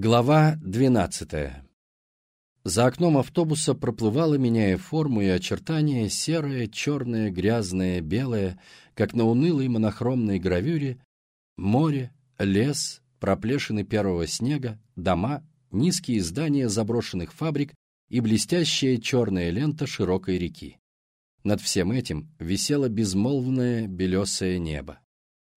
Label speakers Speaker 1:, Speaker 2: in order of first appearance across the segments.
Speaker 1: Глава 12. За окном автобуса проплывало, меняя форму и очертания, серое, черное, грязное, белое, как на унылой монохромной гравюре, море, лес, проплешины первого снега, дома, низкие здания заброшенных фабрик и блестящая черная лента широкой реки. Над всем этим висело безмолвное белесое небо.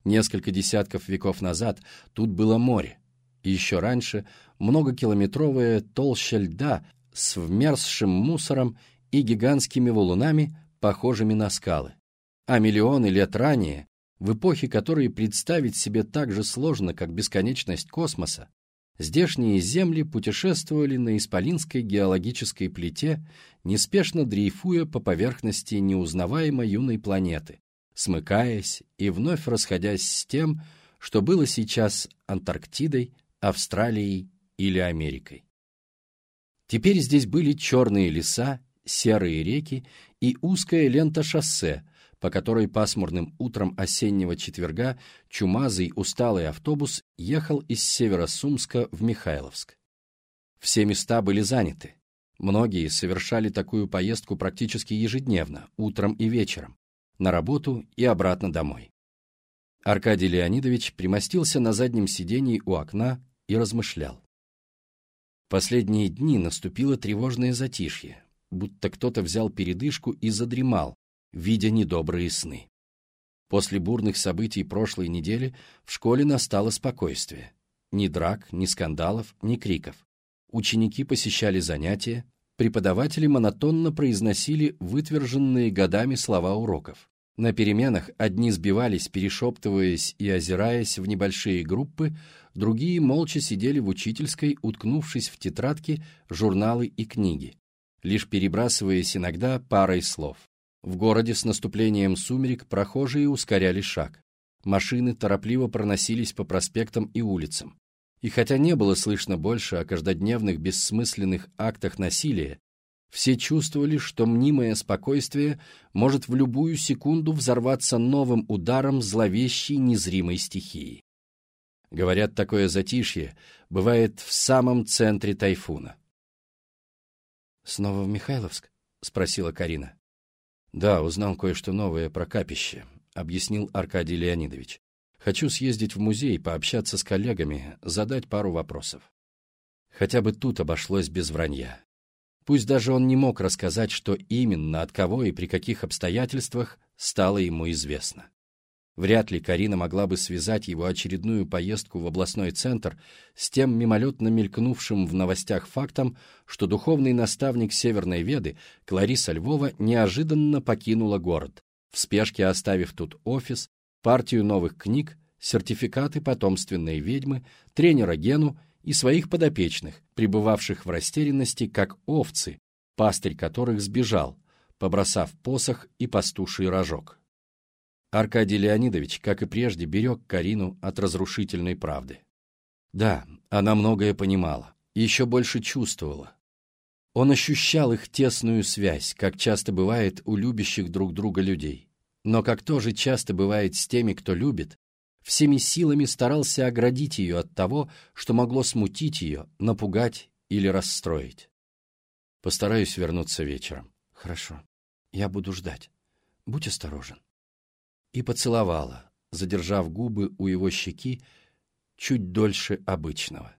Speaker 1: Несколько десятков веков назад тут было море, и еще раньше многокилометровая толща льда с вмерзшим мусором и гигантскими валунами, похожими на скалы. А миллионы лет ранее, в эпохе которой представить себе так же сложно, как бесконечность космоса, здешние земли путешествовали на исполинской геологической плите, неспешно дрейфуя по поверхности неузнаваемой юной планеты, смыкаясь и вновь расходясь с тем, что было сейчас Антарктидой, Австралией или Америкой. Теперь здесь были черные леса, серые реки и узкая лента шоссе, по которой пасмурным утром осеннего четверга чумазый усталый автобус ехал из Северо-Сумска в Михайловск. Все места были заняты. Многие совершали такую поездку практически ежедневно, утром и вечером, на работу и обратно домой. Аркадий Леонидович примостился на заднем сидении у окна и размышлял. Последние дни наступило тревожное затишье, будто кто-то взял передышку и задремал, видя недобрые сны. После бурных событий прошлой недели в школе настало спокойствие. Ни драк, ни скандалов, ни криков. Ученики посещали занятия, преподаватели монотонно произносили вытверженные годами слова уроков. На переменах одни сбивались, перешептываясь и озираясь в небольшие группы, другие молча сидели в учительской, уткнувшись в тетрадки, журналы и книги, лишь перебрасываясь иногда парой слов. В городе с наступлением сумерек прохожие ускоряли шаг. Машины торопливо проносились по проспектам и улицам. И хотя не было слышно больше о каждодневных бессмысленных актах насилия, все чувствовали, что мнимое спокойствие может в любую секунду взорваться новым ударом зловещей незримой стихии. Говорят, такое затишье бывает в самом центре тайфуна. «Снова в Михайловск?» — спросила Карина. «Да, узнал кое-что новое про капище», — объяснил Аркадий Леонидович. «Хочу съездить в музей, пообщаться с коллегами, задать пару вопросов. Хотя бы тут обошлось без вранья. Пусть даже он не мог рассказать, что именно, от кого и при каких обстоятельствах стало ему известно. Вряд ли Карина могла бы связать его очередную поездку в областной центр с тем мимолетно мелькнувшим в новостях фактом, что духовный наставник Северной Веды Клариса Львова неожиданно покинула город, в спешке оставив тут офис, партию новых книг, сертификаты потомственной ведьмы, тренера Гену и своих подопечных, пребывавших в растерянности, как овцы, пастырь которых сбежал, побросав посох и пастуший рожок. Аркадий Леонидович, как и прежде, берег Карину от разрушительной правды. Да, она многое понимала, еще больше чувствовала. Он ощущал их тесную связь, как часто бывает у любящих друг друга людей. Но как тоже часто бывает с теми, кто любит, всеми силами старался оградить ее от того, что могло смутить ее, напугать или расстроить. Постараюсь вернуться вечером. Хорошо. Я буду ждать. Будь осторожен. И поцеловала, задержав губы у его щеки чуть дольше обычного.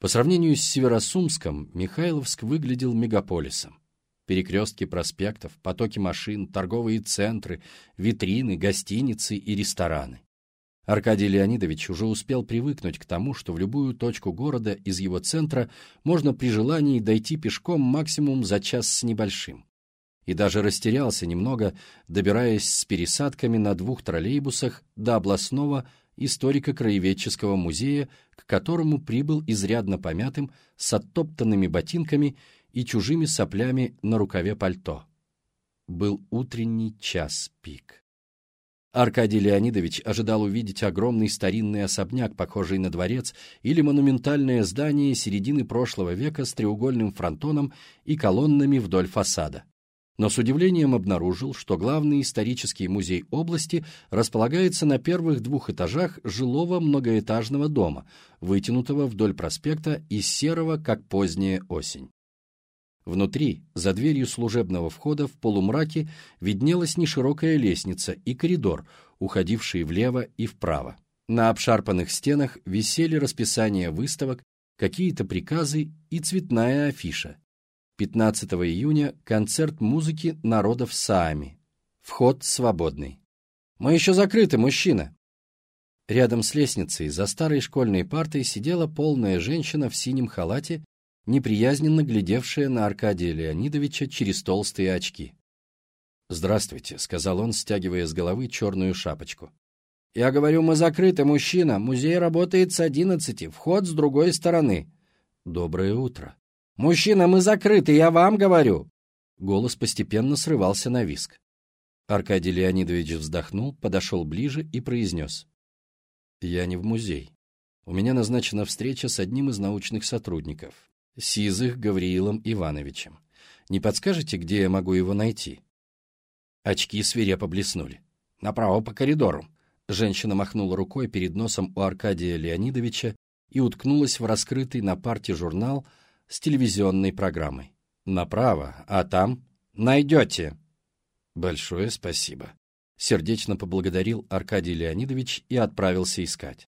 Speaker 1: По сравнению с Северосумском, Михайловск выглядел мегаполисом. Перекрестки проспектов, потоки машин, торговые центры, витрины, гостиницы и рестораны. Аркадий Леонидович уже успел привыкнуть к тому, что в любую точку города из его центра можно при желании дойти пешком максимум за час с небольшим. И даже растерялся немного, добираясь с пересадками на двух троллейбусах до областного историко-краеведческого музея, к которому прибыл изрядно помятым, с оттоптанными ботинками и чужими соплями на рукаве пальто. Был утренний час пик. Аркадий Леонидович ожидал увидеть огромный старинный особняк, похожий на дворец, или монументальное здание середины прошлого века с треугольным фронтоном и колоннами вдоль фасада. но с удивлением обнаружил, что главный исторический музей области располагается на первых двух этажах жилого многоэтажного дома, вытянутого вдоль проспекта из серого, как поздняя осень. Внутри, за дверью служебного входа в полумраке, виднелась неширокая лестница и коридор, уходивший влево и вправо. На обшарпанных стенах висели расписания выставок, какие-то приказы и цветная афиша. 15 июня концерт музыки народов Саами. Вход свободный. «Мы еще закрыты, мужчина!» Рядом с лестницей за старой школьной партой сидела полная женщина в синем халате неприязненно глядевшая на Аркадия Леонидовича через толстые очки. «Здравствуйте», — сказал он, стягивая с головы черную шапочку. «Я говорю, мы закрыты, мужчина. Музей работает с одиннадцати, вход с другой стороны». «Доброе утро». «Мужчина, мы закрыты, я вам говорю». Голос постепенно срывался на виск. Аркадий Леонидович вздохнул, подошел ближе и произнес. «Я не в музей. У меня назначена встреча с одним из научных сотрудников. Сизых Гавриилом Ивановичем. Не подскажете, где я могу его найти?» Очки свирепо блеснули. «Направо по коридору». Женщина махнула рукой перед носом у Аркадия Леонидовича и уткнулась в раскрытый на парте журнал с телевизионной программой. «Направо, а там...» «Найдете!» «Большое спасибо», — сердечно поблагодарил Аркадий Леонидович и отправился искать.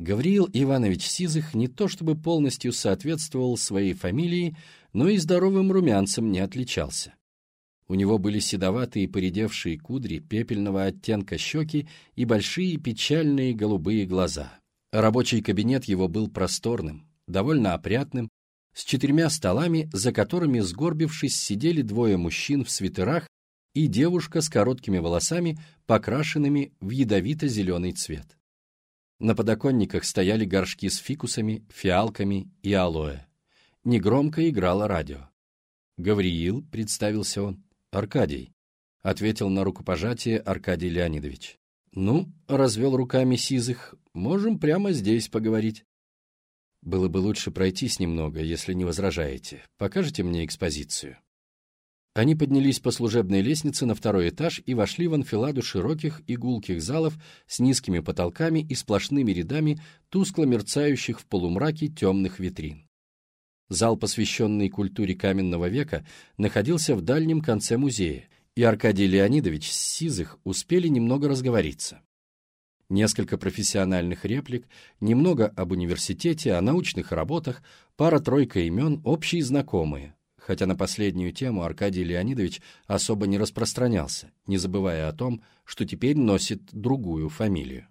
Speaker 1: Гавриил Иванович Сизых не то чтобы полностью соответствовал своей фамилии, но и здоровым румянцем не отличался. У него были седоватые поредевшие кудри, пепельного оттенка щеки и большие печальные голубые глаза. Рабочий кабинет его был просторным, довольно опрятным, с четырьмя столами, за которыми, сгорбившись, сидели двое мужчин в свитерах и девушка с короткими волосами, покрашенными в ядовито-зеленый цвет. На подоконниках стояли горшки с фикусами, фиалками и алоэ. Негромко играло радио. «Гавриил», — представился он. «Аркадий», — ответил на рукопожатие Аркадий Леонидович. «Ну», — развел руками Сизых, — «можем прямо здесь поговорить». «Было бы лучше пройтись немного, если не возражаете. Покажете мне экспозицию?» Они поднялись по служебной лестнице на второй этаж и вошли в анфиладу широких и гулких залов с низкими потолками и сплошными рядами тускло мерцающих в полумраке темных витрин. Зал, посвященный культуре каменного века, находился в дальнем конце музея, и Аркадий Леонидович с Сизых успели немного разговориться. Несколько профессиональных реплик, немного об университете, о научных работах, пара-тройка имен, общие знакомые, хотя на последнюю тему Аркадий Леонидович особо не распространялся, не забывая о том, что теперь носит другую фамилию.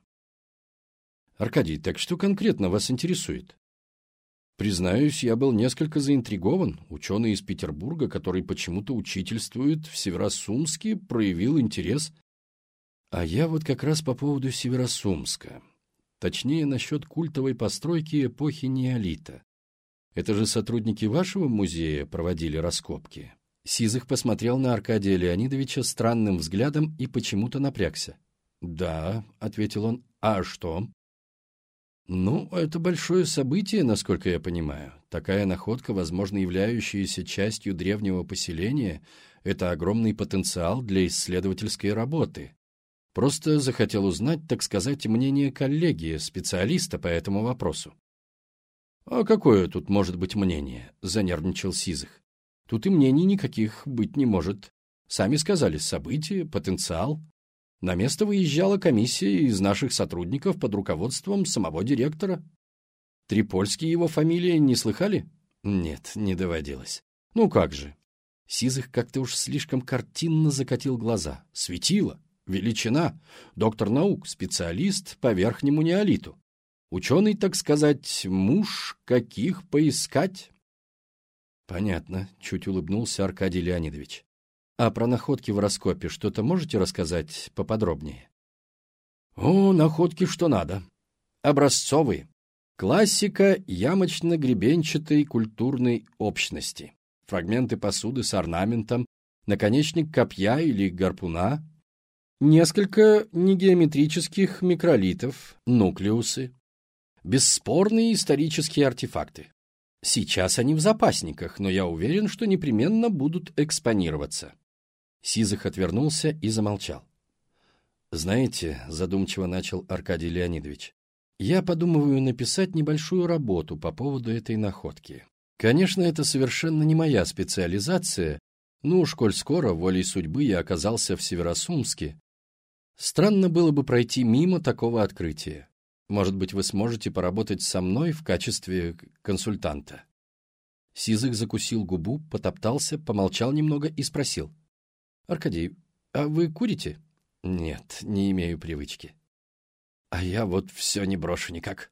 Speaker 1: «Аркадий, так что конкретно вас интересует?» Признаюсь, я был несколько заинтригован. Ученый из Петербурга, который почему-то учительствует в Северосумске, проявил интерес. А я вот как раз по поводу Северосумска. Точнее, насчет культовой постройки эпохи неолита. Это же сотрудники вашего музея проводили раскопки?» Сизых посмотрел на Аркадия Леонидовича странным взглядом и почему-то напрягся. «Да», — ответил он, — «а что?» «Ну, это большое событие, насколько я понимаю. Такая находка, возможно, являющаяся частью древнего поселения, это огромный потенциал для исследовательской работы. Просто захотел узнать, так сказать, мнение коллеги, специалиста по этому вопросу. «А какое тут может быть мнение?» — занервничал Сизых. «Тут и мнений никаких быть не может. Сами сказали, событие, потенциал. На место выезжала комиссия из наших сотрудников под руководством самого директора. Трипольский его фамилия не слыхали? Нет, не доводилось. Ну как же. Сизых как-то уж слишком картинно закатил глаза. Светило, величина, доктор наук, специалист по верхнему неолиту. Ученый, так сказать, муж каких поискать? Понятно, чуть улыбнулся Аркадий Леонидович. А про находки в раскопе что-то можете рассказать поподробнее? О, находки что надо. Образцовые. Классика ямочно-гребенчатой культурной общности. Фрагменты посуды с орнаментом, наконечник копья или гарпуна, несколько негеометрических микролитов, нуклеусы, Бесспорные исторические артефакты. Сейчас они в запасниках, но я уверен, что непременно будут экспонироваться. Сизых отвернулся и замолчал. «Знаете», — задумчиво начал Аркадий Леонидович, «я подумываю написать небольшую работу по поводу этой находки. Конечно, это совершенно не моя специализация, ну уж коль скоро, волей судьбы, я оказался в Северосумске. Странно было бы пройти мимо такого открытия. Может быть, вы сможете поработать со мной в качестве консультанта?» Сизых закусил губу, потоптался, помолчал немного и спросил. «Аркадий, а вы курите?» «Нет, не имею привычки». «А я вот все не брошу никак».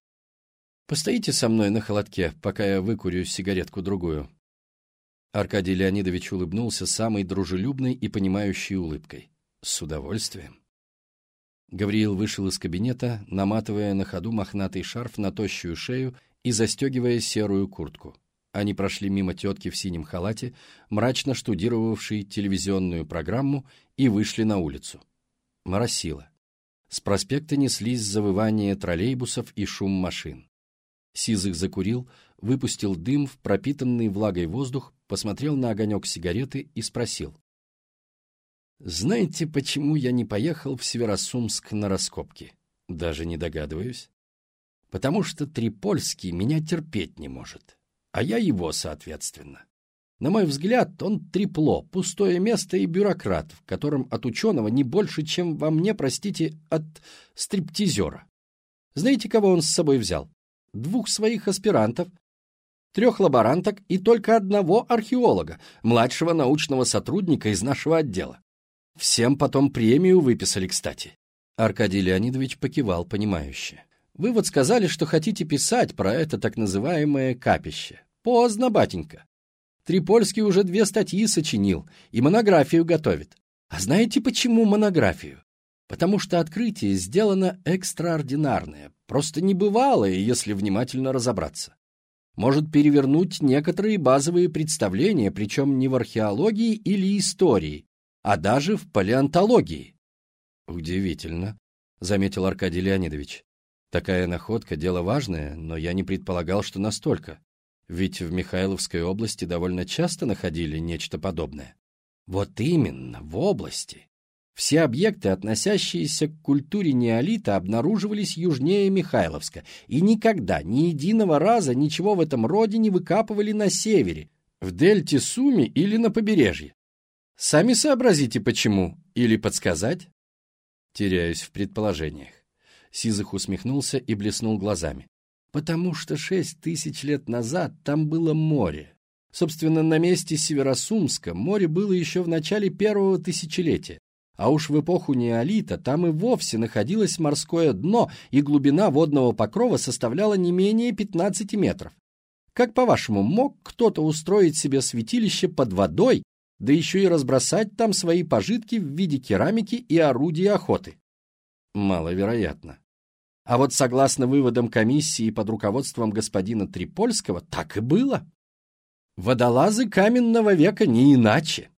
Speaker 1: «Постоите со мной на холодке, пока я выкурю сигаретку-другую». Аркадий Леонидович улыбнулся самой дружелюбной и понимающей улыбкой. «С удовольствием». Гавриил вышел из кабинета, наматывая на ходу мохнатый шарф на тощую шею и застегивая серую куртку. Они прошли мимо тетки в синем халате, мрачно штудировавшей телевизионную программу, и вышли на улицу. Моросило. С проспекта неслись завывания троллейбусов и шум машин. Сизых закурил, выпустил дым в пропитанный влагой воздух, посмотрел на огонек сигареты и спросил. «Знаете, почему я не поехал в Северосумск на раскопки? Даже не догадываюсь. Потому что Трипольский меня терпеть не может а я его, соответственно. На мой взгляд, он трепло, пустое место и бюрократ, в котором от ученого не больше, чем во мне, простите, от стриптизера. Знаете, кого он с собой взял? Двух своих аспирантов, трех лаборанток и только одного археолога, младшего научного сотрудника из нашего отдела. Всем потом премию выписали, кстати. Аркадий Леонидович покивал понимающе. Вы вот сказали, что хотите писать про это так называемое капище. Поздно, батенька. Трипольский уже две статьи сочинил и монографию готовит. А знаете, почему монографию? Потому что открытие сделано экстраординарное, просто небывалое, если внимательно разобраться. Может перевернуть некоторые базовые представления, причем не в археологии или истории, а даже в палеонтологии. Удивительно, заметил Аркадий Леонидович. Такая находка – дело важное, но я не предполагал, что настолько. Ведь в Михайловской области довольно часто находили нечто подобное. Вот именно, в области. Все объекты, относящиеся к культуре неолита, обнаруживались южнее Михайловска, и никогда, ни единого раза ничего в этом роде не выкапывали на севере, в дельте Суми или на побережье. Сами сообразите, почему, или подсказать? Теряюсь в предположениях. Сизых усмехнулся и блеснул глазами. Потому что шесть тысяч лет назад там было море. Собственно, на месте Северосумска море было еще в начале первого тысячелетия. А уж в эпоху неолита там и вовсе находилось морское дно, и глубина водного покрова составляла не менее 15 метров. Как, по-вашему, мог кто-то устроить себе святилище под водой, да еще и разбросать там свои пожитки в виде керамики и орудий охоты? Маловероятно. А вот согласно выводам комиссии под руководством господина Трипольского, так и было. Водолазы каменного века не иначе.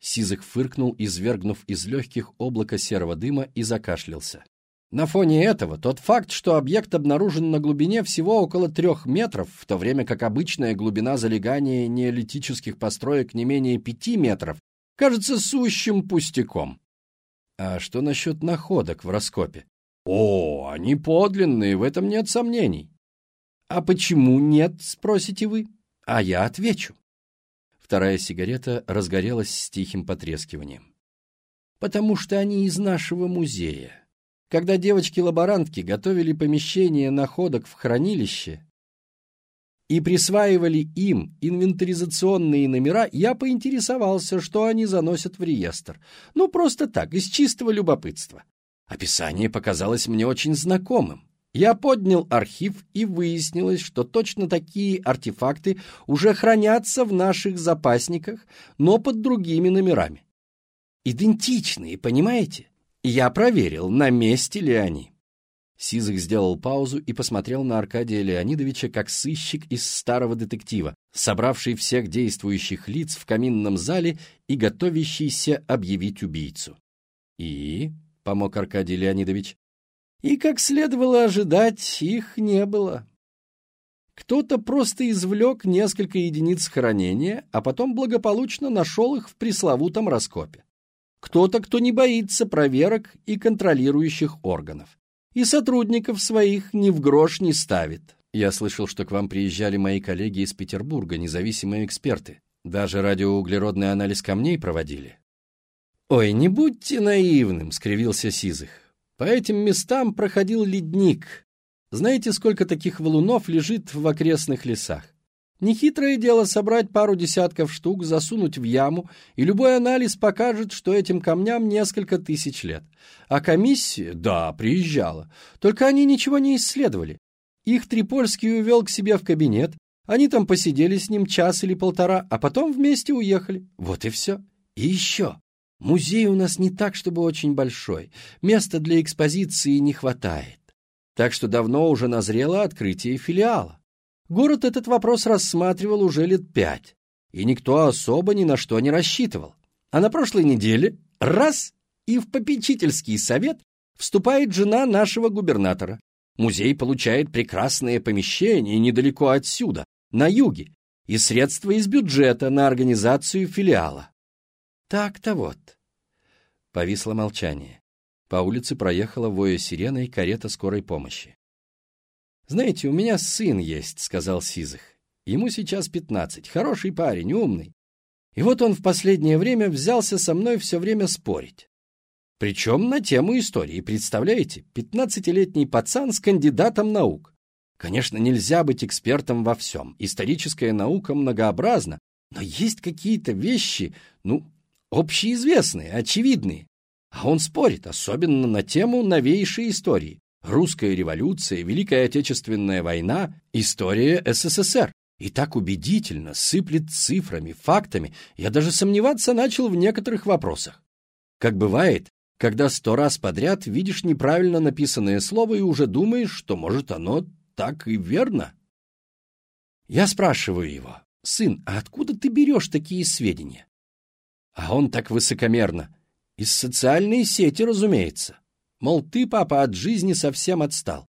Speaker 1: Сизых фыркнул, извергнув из легких облака серого дыма и закашлялся. На фоне этого тот факт, что объект обнаружен на глубине всего около трех метров, в то время как обычная глубина залегания неолитических построек не менее пяти метров, кажется сущим пустяком. А что насчет находок в раскопе? О, они подлинные, в этом нет сомнений. А почему нет, спросите вы? А я отвечу. Вторая сигарета разгорелась с тихим потрескиванием. Потому что они из нашего музея. Когда девочки-лаборантки готовили помещение находок в хранилище и присваивали им инвентаризационные номера, я поинтересовался, что они заносят в реестр. Ну, просто так, из чистого любопытства. Описание показалось мне очень знакомым. Я поднял архив и выяснилось, что точно такие артефакты уже хранятся в наших запасниках, но под другими номерами. Идентичные, понимаете? Я проверил, на месте ли они. Сизых сделал паузу и посмотрел на Аркадия Леонидовича как сыщик из старого детектива, собравший всех действующих лиц в каминном зале и готовящийся объявить убийцу. И — помог Аркадий Леонидович. И, как следовало ожидать, их не было. Кто-то просто извлек несколько единиц хранения, а потом благополучно нашел их в пресловутом раскопе. Кто-то, кто не боится проверок и контролирующих органов. И сотрудников своих ни в грош не ставит. Я слышал, что к вам приезжали мои коллеги из Петербурга, независимые эксперты. Даже радиоуглеродный анализ камней проводили. «Ой, не будьте наивным», — скривился Сизых. «По этим местам проходил ледник. Знаете, сколько таких валунов лежит в окрестных лесах? Нехитрое дело собрать пару десятков штук, засунуть в яму, и любой анализ покажет, что этим камням несколько тысяч лет. А комиссия, да, приезжала, только они ничего не исследовали. Их Трипольский увел к себе в кабинет, они там посидели с ним час или полтора, а потом вместе уехали. Вот и все. И еще. Музей у нас не так, чтобы очень большой. Места для экспозиции не хватает. Так что давно уже назрело открытие филиала. Город этот вопрос рассматривал уже лет пять, и никто особо ни на что не рассчитывал. А на прошлой неделе раз и в попечительский совет вступает жена нашего губернатора. Музей получает прекрасное помещение недалеко отсюда, на юге, и средства из бюджета на организацию филиала. Так-то вот. Повисло молчание. По улице проехала воя сиреной карета скорой помощи. «Знаете, у меня сын есть», — сказал Сизых. «Ему сейчас пятнадцать. Хороший парень, умный. И вот он в последнее время взялся со мной все время спорить. Причем на тему истории, представляете? Пятнадцатилетний пацан с кандидатом наук. Конечно, нельзя быть экспертом во всем. Историческая наука многообразна, но есть какие-то вещи, ну, общеизвестные, очевидные. А он спорит, особенно на тему новейшей истории. Русская революция, Великая Отечественная война, история СССР. И так убедительно сыплет цифрами, фактами, я даже сомневаться начал в некоторых вопросах. Как бывает, когда сто раз подряд видишь неправильно написанное слово и уже думаешь, что, может, оно так и верно. Я спрашиваю его, «Сын, а откуда ты берешь такие сведения?» А он так высокомерно. Из социальной сети, разумеется. Мол, ты, папа, от жизни совсем отстал.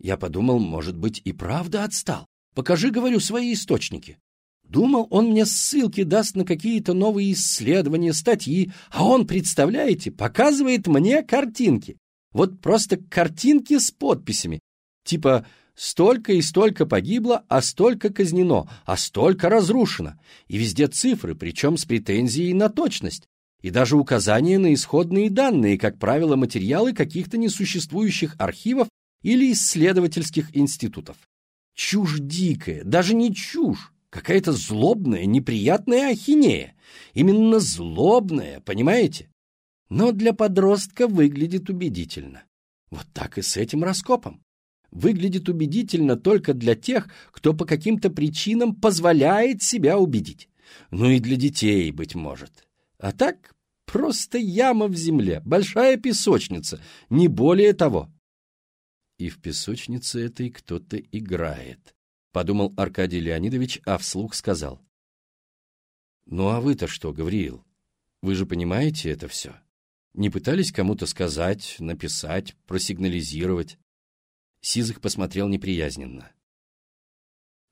Speaker 1: Я подумал, может быть, и правда отстал. Покажи, говорю, свои источники. Думал, он мне ссылки даст на какие-то новые исследования, статьи, а он, представляете, показывает мне картинки. Вот просто картинки с подписями. Типа столько и столько погибло, а столько казнено, а столько разрушено. И везде цифры, причем с претензией на точность и даже указания на исходные данные, как правило, материалы каких-то несуществующих архивов или исследовательских институтов. Чушь дикая, даже не чушь, какая-то злобная, неприятная ахинея. Именно злобная, понимаете? Но для подростка выглядит убедительно. Вот так и с этим раскопом. Выглядит убедительно только для тех, кто по каким-то причинам позволяет себя убедить. Ну и для детей, быть может. А так просто яма в земле, большая песочница, не более того. И в песочнице этой кто-то играет, подумал Аркадий Леонидович, а вслух сказал. Ну а вы-то что, Гавриил? Вы же понимаете это все? Не пытались кому-то сказать, написать, просигнализировать? Сизых посмотрел неприязненно.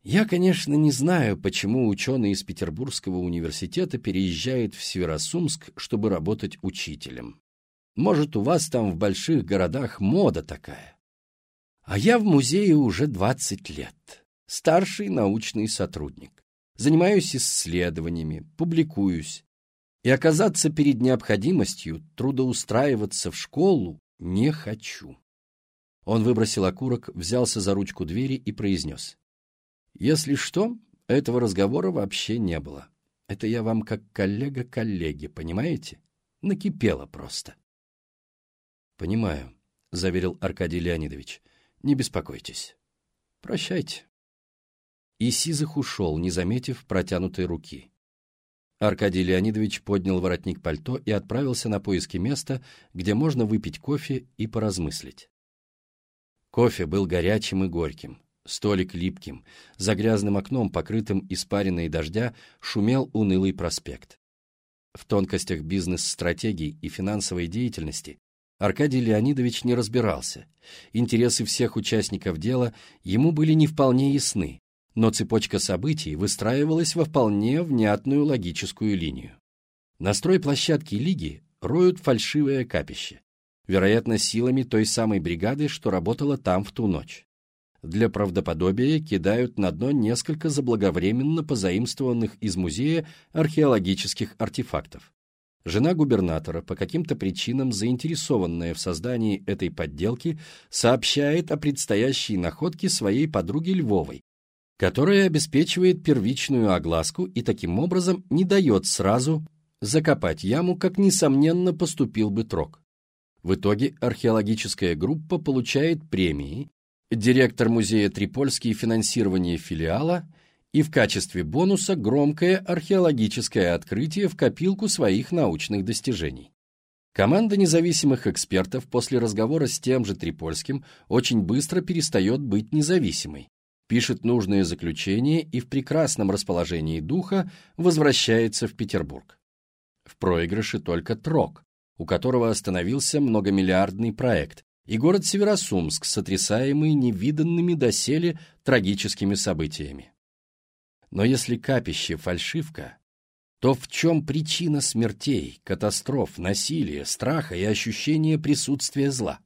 Speaker 1: Я, конечно, не знаю, почему ученый из Петербургского университета переезжает в Северосумск, чтобы работать учителем. Может, у вас там в больших городах мода такая. А я в музее уже 20 лет. Старший научный сотрудник. Занимаюсь исследованиями, публикуюсь. И оказаться перед необходимостью трудоустраиваться в школу не хочу. Он выбросил окурок, взялся за ручку двери и произнес. Если что, этого разговора вообще не было. Это я вам как коллега коллеги, понимаете? Накипело просто. Понимаю, заверил Аркадий Леонидович. Не беспокойтесь. Прощайте. И Сизых ушел, не заметив протянутой руки. Аркадий Леонидович поднял воротник пальто и отправился на поиски места, где можно выпить кофе и поразмыслить. Кофе был горячим и горьким. Столик липким, за грязным окном, покрытым испариной дождя, шумел унылый проспект. В тонкостях бизнес-стратегий и финансовой деятельности Аркадий Леонидович не разбирался. Интересы всех участников дела ему были не вполне ясны, но цепочка событий выстраивалась во вполне внятную логическую линию. На стройплощадке Лиги роют фальшивое капище, вероятно, силами той самой бригады, что работала там в ту ночь. Для правдоподобия кидают на дно несколько заблаговременно позаимствованных из музея археологических артефактов. Жена губернатора, по каким-то причинам заинтересованная в создании этой подделки, сообщает о предстоящей находке своей подруге Львовой, которая обеспечивает первичную огласку и таким образом не дает сразу закопать яму, как, несомненно, поступил бы Трок. В итоге археологическая группа получает премии, директор музея Трипольский финансирование филиала и в качестве бонуса громкое археологическое открытие в копилку своих научных достижений. Команда независимых экспертов после разговора с тем же Трипольским очень быстро перестает быть независимой, пишет нужные заключения и в прекрасном расположении духа возвращается в Петербург. В проигрыше только Трок, у которого остановился многомиллиардный проект, и город Северосумск, сотрясаемый невиданными доселе трагическими событиями. Но если капище – фальшивка, то в чем причина смертей, катастроф, насилия, страха и ощущения присутствия зла?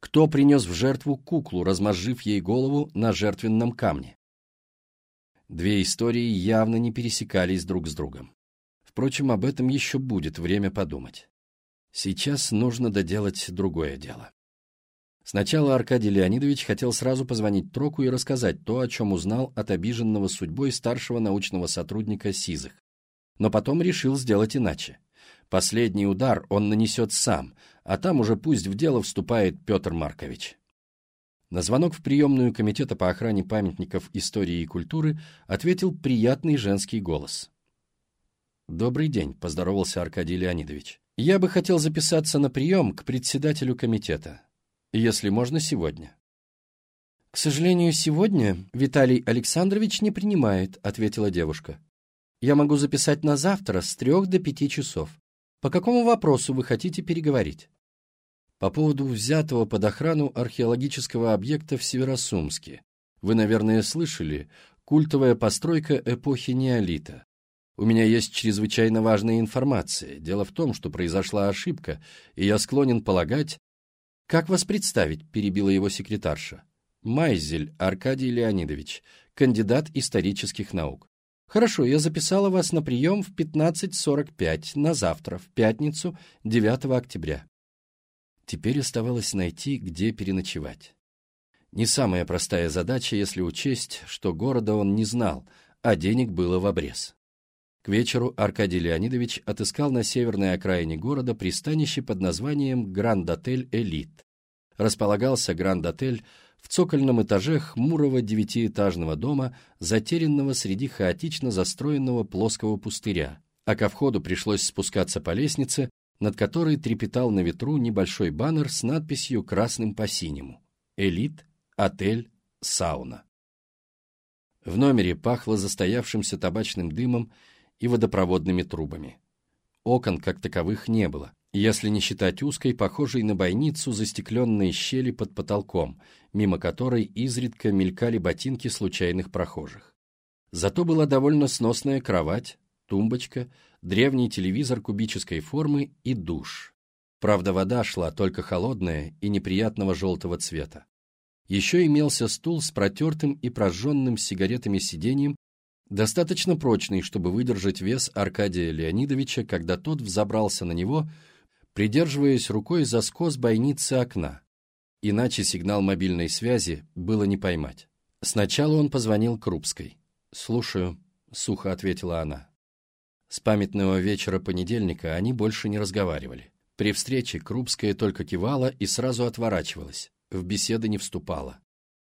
Speaker 1: Кто принес в жертву куклу, размозжив ей голову на жертвенном камне? Две истории явно не пересекались друг с другом. Впрочем, об этом еще будет время подумать. Сейчас нужно доделать другое дело. Сначала Аркадий Леонидович хотел сразу позвонить Троку и рассказать то, о чем узнал от обиженного судьбой старшего научного сотрудника Сизых. Но потом решил сделать иначе. Последний удар он нанесет сам, а там уже пусть в дело вступает Петр Маркович. На звонок в приемную Комитета по охране памятников истории и культуры ответил приятный женский голос. «Добрый день», — поздоровался Аркадий Леонидович. «Я бы хотел записаться на прием к председателю комитета. Если можно, сегодня». «К сожалению, сегодня Виталий Александрович не принимает», — ответила девушка. «Я могу записать на завтра с трех до пяти часов. По какому вопросу вы хотите переговорить? По поводу взятого под охрану археологического объекта в Северосумске. Вы, наверное, слышали, культовая постройка эпохи неолита. У меня есть чрезвычайно важная информация. Дело в том, что произошла ошибка, и я склонен полагать... Как вас представить, перебила его секретарша. Майзель Аркадий Леонидович, кандидат исторических наук. Хорошо, я записала вас на прием в 15.45 на завтра, в пятницу, 9 октября. Теперь оставалось найти, где переночевать. Не самая простая задача, если учесть, что города он не знал, а денег было в обрез. К вечеру Аркадий Леонидович отыскал на северной окраине города пристанище под названием «Гранд-отель Элит». Располагался Гранд-отель в цокольном этаже хмурого девятиэтажного дома, затерянного среди хаотично застроенного плоского пустыря, а ко входу пришлось спускаться по лестнице, над которой трепетал на ветру небольшой баннер с надписью красным по синему «Элит, отель, сауна». В номере пахло застоявшимся табачным дымом и водопроводными трубами. Окон как таковых не было, если не считать узкой, похожей на бойницу, застекленные щели под потолком, мимо которой изредка мелькали ботинки случайных прохожих. Зато была довольно сносная кровать, тумбочка, древний телевизор кубической формы и душ. Правда, вода шла только холодная и неприятного желтого цвета. Еще имелся стул с протертым и прожженным сигаретами сиденьем, достаточно прочный, чтобы выдержать вес Аркадия Леонидовича, когда тот взобрался на него – придерживаясь рукой за скос бойницы окна. Иначе сигнал мобильной связи было не поймать. Сначала он позвонил Крупской. «Слушаю», — сухо ответила она. С памятного вечера понедельника они больше не разговаривали. При встрече Крупская только кивала и сразу отворачивалась, в беседы не вступала.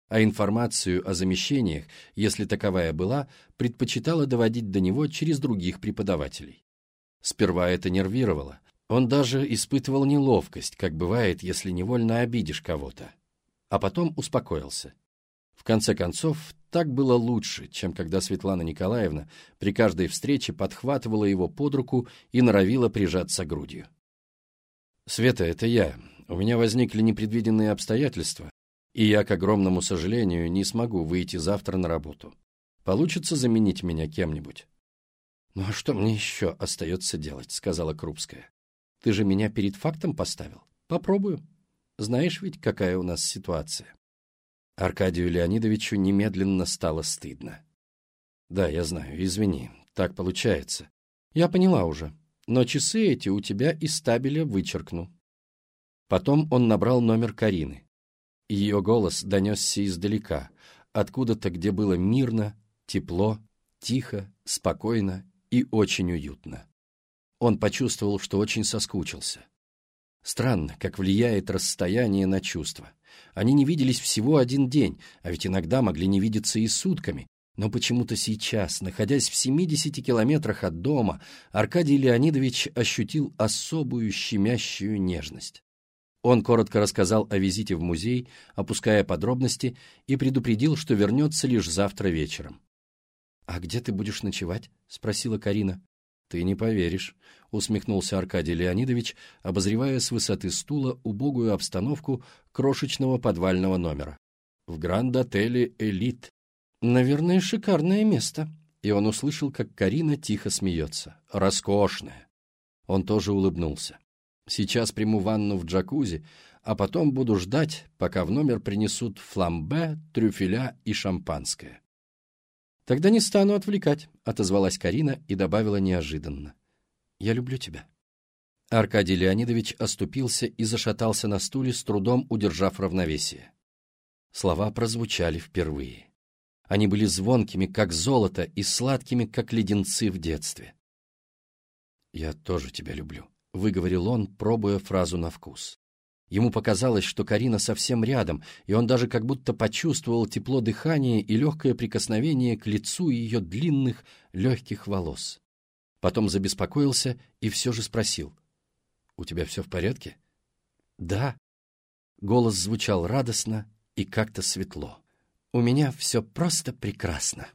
Speaker 1: А информацию о замещениях, если таковая была, предпочитала доводить до него через других преподавателей. Сперва это нервировало, он даже испытывал неловкость, как бывает, если невольно обидишь кого-то. А потом успокоился. В конце концов, так было лучше, чем когда Светлана Николаевна при каждой встрече подхватывала его под руку и норовила прижаться грудью. «Света, это я. У меня возникли непредвиденные обстоятельства, и я, к огромному сожалению, не смогу выйти завтра на работу. Получится заменить меня кем-нибудь?» «Ну а что мне еще остается делать?» — сказала Крупская. «Ты же меня перед фактом поставил. Попробую. Знаешь ведь, какая у нас ситуация». Аркадию Леонидовичу немедленно стало стыдно. «Да, я знаю, извини, так получается. Я поняла уже, но часы эти у тебя из табеля вычеркну». Потом он набрал номер Карины. Ее голос донесся издалека, откуда-то, где было мирно, тепло, тихо, спокойно и очень уютно. Он почувствовал, что очень соскучился. Странно, как влияет расстояние на чувства. Они не виделись всего один день, а ведь иногда могли не видеться и сутками. Но почему-то сейчас, находясь в 70 километрах от дома, Аркадий Леонидович ощутил особую щемящую нежность. Он коротко рассказал о визите в музей, опуская подробности, и предупредил, что вернется лишь завтра вечером. «А где ты будешь ночевать?» — спросила Карина. «Ты не поверишь», — усмехнулся Аркадий Леонидович, обозревая с высоты стула убогую обстановку крошечного подвального номера. «В гранд-отеле «Элит». Наверное, шикарное место». И он услышал, как Карина тихо смеется. «Роскошное». Он тоже улыбнулся. «Сейчас приму ванну в джакузи, а потом буду ждать, пока в номер принесут фламбе, трюфеля и шампанское». «Тогда не стану отвлекать», — отозвалась Карина и добавила неожиданно. «Я люблю тебя». Аркадий Леонидович оступился и зашатался на стуле, с трудом удержав равновесие. Слова прозвучали впервые. Они были звонкими, как золото, и сладкими, как леденцы в детстве. «Я тоже тебя люблю», — выговорил он, пробуя фразу на вкус. Ему показалось, что Карина совсем рядом, и он даже как будто почувствовал тепло дыхания и легкое прикосновение к лицу ее длинных, легких волос. Потом забеспокоился и все же спросил. «У тебя все в порядке?» «Да». Голос звучал радостно и как-то светло. «У меня все просто прекрасно».